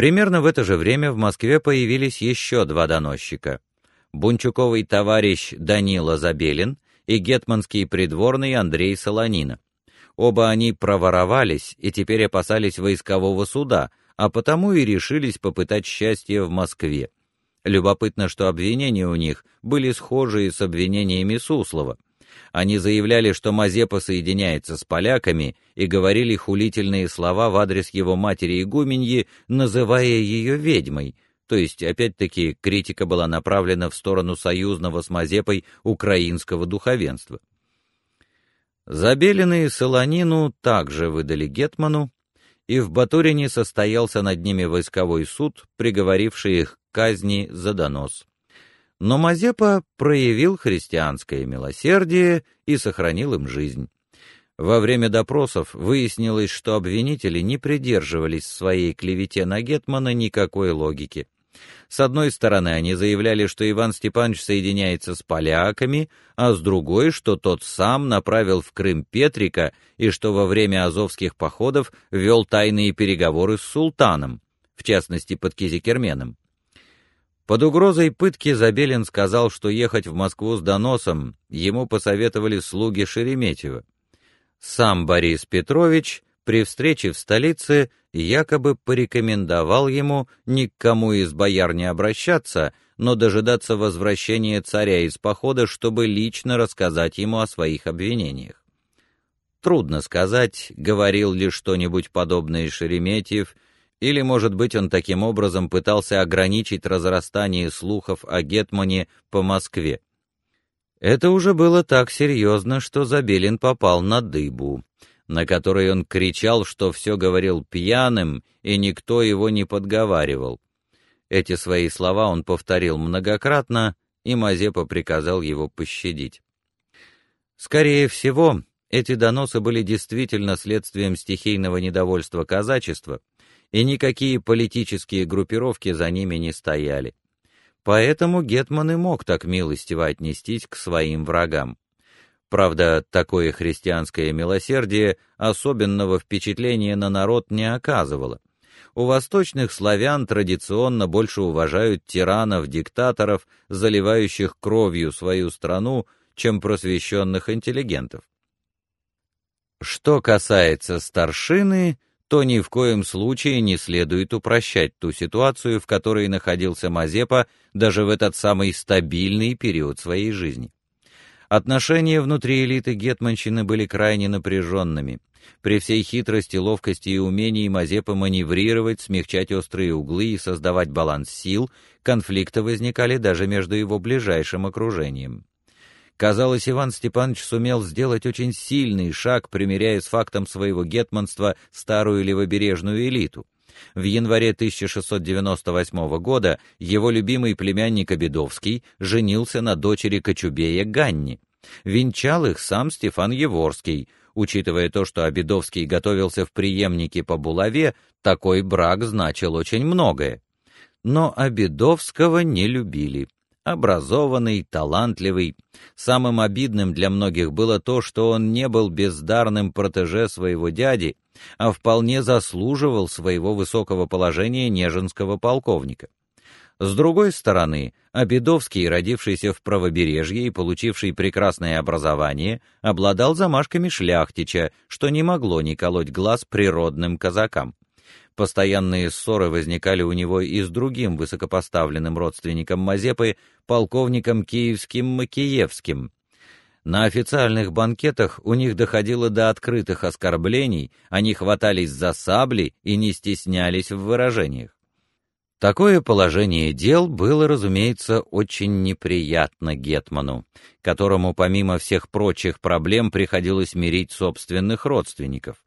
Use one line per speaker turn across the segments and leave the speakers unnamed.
Примерно в это же время в Москве появились еще два доносчика. Бунчуковый товарищ Данила Забелин и гетманский придворный Андрей Солонина. Оба они проворовались и теперь опасались войскового суда, а потому и решились попытать счастье в Москве. Любопытно, что обвинения у них были схожие с обвинениями Суслова. Они заявляли, что Мазепа соединяется с поляками и говорили хулительные слова в адрес его матери игуменьи, называя ее ведьмой. То есть, опять-таки, критика была направлена в сторону союзного с Мазепой украинского духовенства. Забеленные Солонину также выдали гетману, и в Батурине состоялся над ними войсковой суд, приговоривший их к казни за донос. Но Мазепа проявил христианское милосердие и сохранил им жизнь. Во время допросов выяснилось, что обвинители не придерживались своей клевете на гетмана никакой логики. С одной стороны, они заявляли, что Иван Степанович соединяется с поляками, а с другой, что тот сам направил в Крым Петрика и что во время азовских походов вел тайные переговоры с султаном, в частности под Кизикерменом. Под угрозой пытки Забелин сказал, что ехать в Москву с доносом ему посоветовали слуги Шереметьева. Сам Борис Петрович при встрече в столице якобы порекомендовал ему ни к кому из бояр не обращаться, но дожидаться возвращения царя из похода, чтобы лично рассказать ему о своих обвинениях. Трудно сказать, говорил ли что-нибудь подобное Шереметьев, или, может быть, он таким образом пытался ограничить разрастание слухов о гетмане по Москве. Это уже было так серьезно, что Забелин попал на дыбу на которой он кричал, что все говорил пьяным, и никто его не подговаривал. Эти свои слова он повторил многократно, и Мазепа приказал его пощадить. Скорее всего, эти доносы были действительно следствием стихийного недовольства казачества, и никакие политические группировки за ними не стояли. Поэтому гетман и мог так милостиво отнестись к своим врагам. Правда, такое христианское милосердие особенного впечатления на народ не оказывало. У восточных славян традиционно больше уважают тиранов-диктаторов, заливающих кровью свою страну, чем просвещенных интеллигентов. Что касается старшины, то ни в коем случае не следует упрощать ту ситуацию, в которой находился Мазепа даже в этот самый стабильный период своей жизни. Отношения внутри элиты гетманщины были крайне напряженными. При всей хитрости, ловкости и умении Мазепы маневрировать, смягчать острые углы и создавать баланс сил, конфликты возникали даже между его ближайшим окружением. Казалось, Иван Степанович сумел сделать очень сильный шаг, примиряя с фактом своего гетманства старую левобережную элиту. В январе 1698 года его любимый племянник Обедовский женился на дочери Кочубея Ганни. Венчал их сам Стефан Еворский. Учитывая то, что Обедовский готовился в преемнике по булаве, такой брак значил очень многое. Но Обедовского не любили образованный, талантливый. Самым обидным для многих было то, что он не был бездарным протеже своего дяди, а вполне заслуживал своего высокого положения неженского полковника. С другой стороны, Обедовский, родившийся в правобережье и получивший прекрасное образование, обладал замашками шляхтича, что не могло не колоть глаз природным казакам. Постоянные ссоры возникали у него и с другим высокопоставленным родственником Мазепы, полковником Киевским Макиевским. На официальных банкетах у них доходило до открытых оскорблений, они хватались за сабли и не стеснялись в выражениях. Такое положение дел было, разумеется, очень неприятно гетману, которому помимо всех прочих проблем приходилось мирить собственных родственников.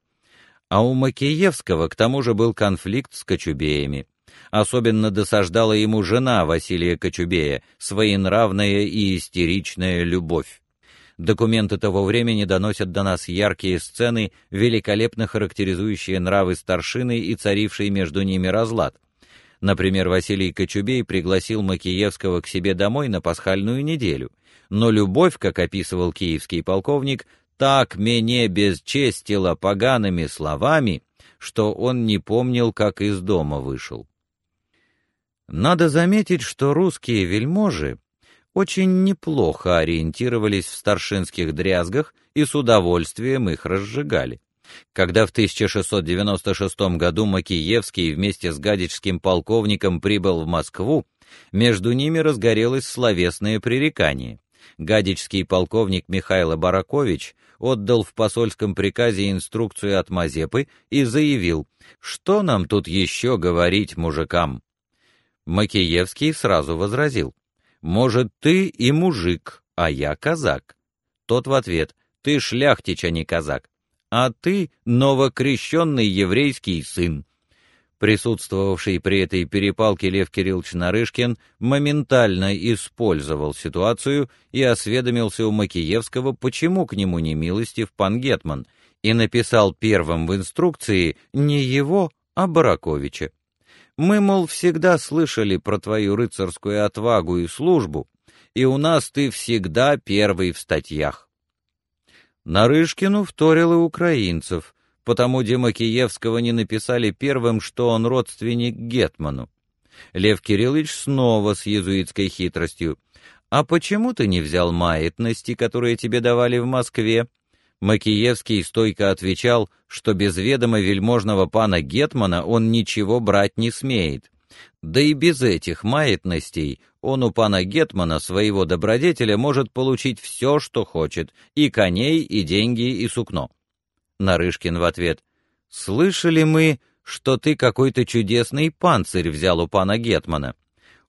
А у Макеевского к тому же был конфликт с Кочубеями. Особенно досаждала ему жена Василия Кочубея, своенравная и истеричная любовь. Документы того времени доносят до нас яркие сцены, великолепно характеризующие нравы старшины и царивший между ними разлад. Например, Василий Кочубей пригласил Макеевского к себе домой на пасхальную неделю, но любовь, как описывал киевский полковник, так меня бесчестила погаными словами, что он не помнил, как из дома вышел. Надо заметить, что русские вельможи очень неплохо ориентировались в старшинских дрязгах и с удовольствием их разжигали. Когда в 1696 году Макиевский вместе с гадичским полковником прибыл в Москву, между ними разгорелось словесное пререкание. Гадичский полковник Михаил Баракович отдал в посольском приказе инструкцию от Мазепы и заявил, что нам тут еще говорить мужикам. Макиевский сразу возразил, может, ты и мужик, а я казак. Тот в ответ, ты шляхтич, а не казак, а ты новокрещенный еврейский сын. Присутствовавший при этой перепалке Лев Кириллович Нарышкин моментально использовал ситуацию и осведомился у Макиевского, почему к нему не милостив пан Гетман, и написал первым в инструкции не его, а Бараковича. Мы, мол, всегда слышали про твою рыцарскую отвагу и службу, и у нас ты всегда первый в статьях. Нарышкину вторил и украинцев, потому Демокиевского не написали первым, что он родственник Гетману. Лев Кириллович снова с езуитской хитростью. «А почему ты не взял маятности, которые тебе давали в Москве?» Макиевский стойко отвечал, что без ведома вельможного пана Гетмана он ничего брать не смеет. Да и без этих маятностей он у пана Гетмана, своего добродетеля, может получить все, что хочет, и коней, и деньги, и сукно. Нарышкин в ответ. «Слышали мы, что ты какой-то чудесный панцирь взял у пана Гетмана.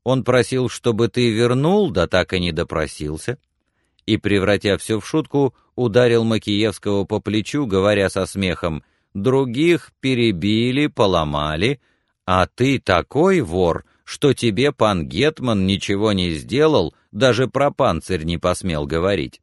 Он просил, чтобы ты вернул, да так и не допросился». И, превратя все в шутку, ударил Макиевского по плечу, говоря со смехом, «Других перебили, поломали, а ты такой вор, что тебе пан Гетман ничего не сделал, даже про панцирь не посмел говорить».